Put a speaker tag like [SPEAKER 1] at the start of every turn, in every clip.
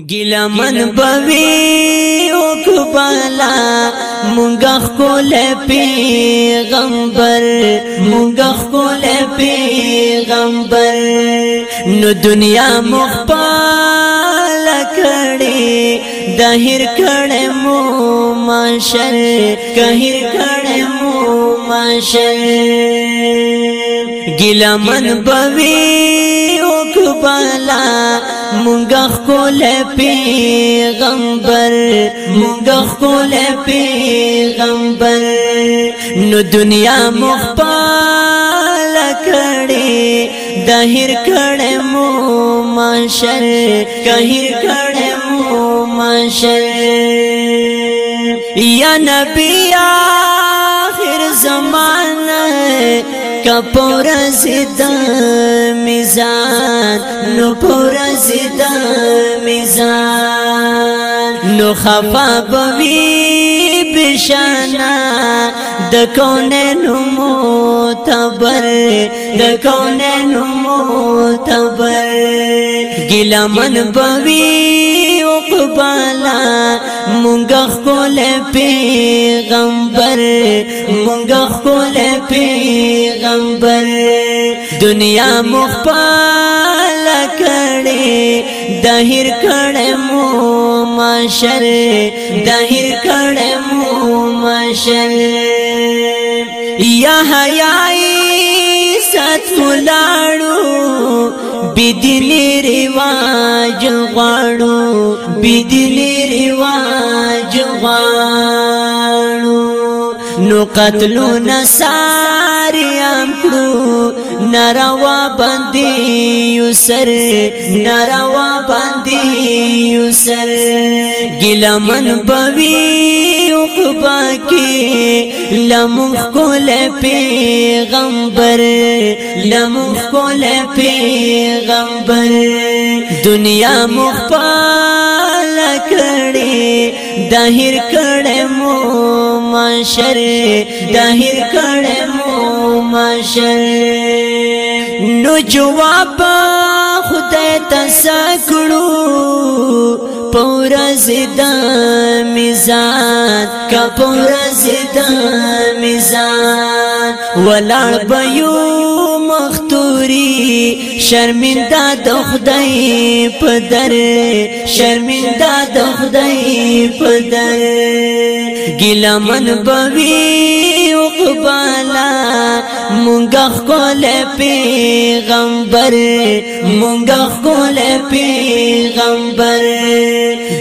[SPEAKER 1] ګیله من بوي او کبلا مونږه خپل پیغمبر مونږه خپل پیغمبر نو دنیا مخبال کړي دهر کړه مو ماشر کهر کړه مو ماشر ګیله من بوي او کبلا مونږه خپل پیغمبر مونږه خپل پیغمبر نو دنیا مخپال کړي دهر کړه مو ماشر کهر کړه مو ماشر یا نبی آخر زمانہ کپور زد میزان نو پور زد میزان نو خفا بوی بشانا د کونه نو موتبر د کونه نو موتبر ګلا من بوی عقبالا مونږ خپل پیغمبر مونږ خپل پیغمبر دنیا مخپال کړي دهر کړي مو ماشر دهر کړي مو ماشر یا حیاي ست ولاړو بدلی رواج غواړو بدلی رواج غواړو نو قتلو نصاری ام کړو ناروا باندې یوسر ناروا باندې یوسر ګلمن بوي عقبا کې لمخ کول پیغمبر لمخ کول پیغمبر دنیا مخپال کړي داهر کړه مو ماشر داهر کړه مو محشر نو جواب خدای تسکړو پورا زدا میزان کا پورا زدا میزان ولاړ بيو مختوري شرمنده د خدای په در شرمنده د خدای په در ګلمن بوي وقبالا مونږه خپل پیغمبر مونږه خپل پیغمبر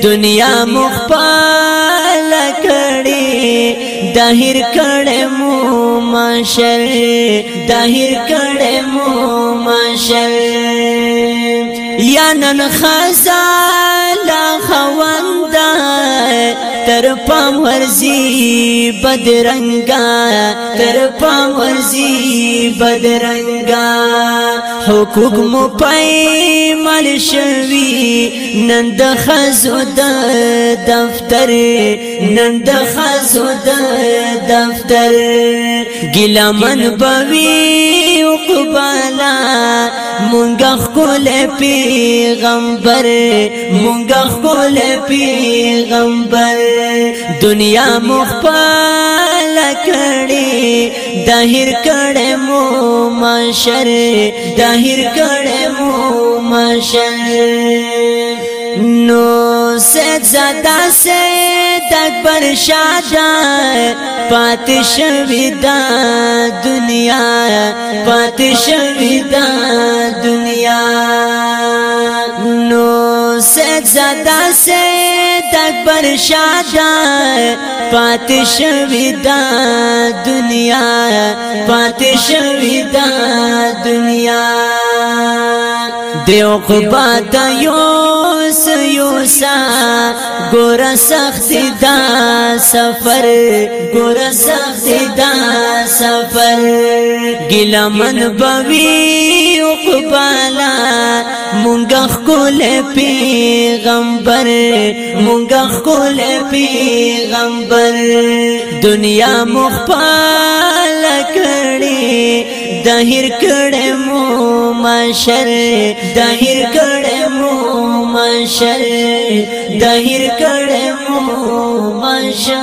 [SPEAKER 1] دنیا مخپل کړي داهر کړه مو ماشر داهر کړه مو ماشر یا نن خزال خواندا تر پام ورزی بدرنگا تر پام ورزی بدرنگا حقوق مو پای مل شوی نند خزو د دفتر نند خزو د دفتر ګلمن بوي اقبالا مونږه خپل پیغمبر مونږه خپل پیغمبر دنیا مخپل کړي داهر کړه مو ماشر داهر کړه مو ماشر نو سید زدا سید پر شادا پات شویدا دنیا پات شویدا دنیا نو سید زدا سید اکبر شادا پات شویدا دنیا پات شویدا دنیا دیو قبا دا یوس یوسا ګور سخت دا سفر ګور سخت دا سفر ګلمن بوي عقبالا مونږه خپل پیغمبر مونږه خپل پیغمبر دنیا مخپال کړي دهیر کړه مو مشر دهیر کړه مو مشر دهیر کړم ماشا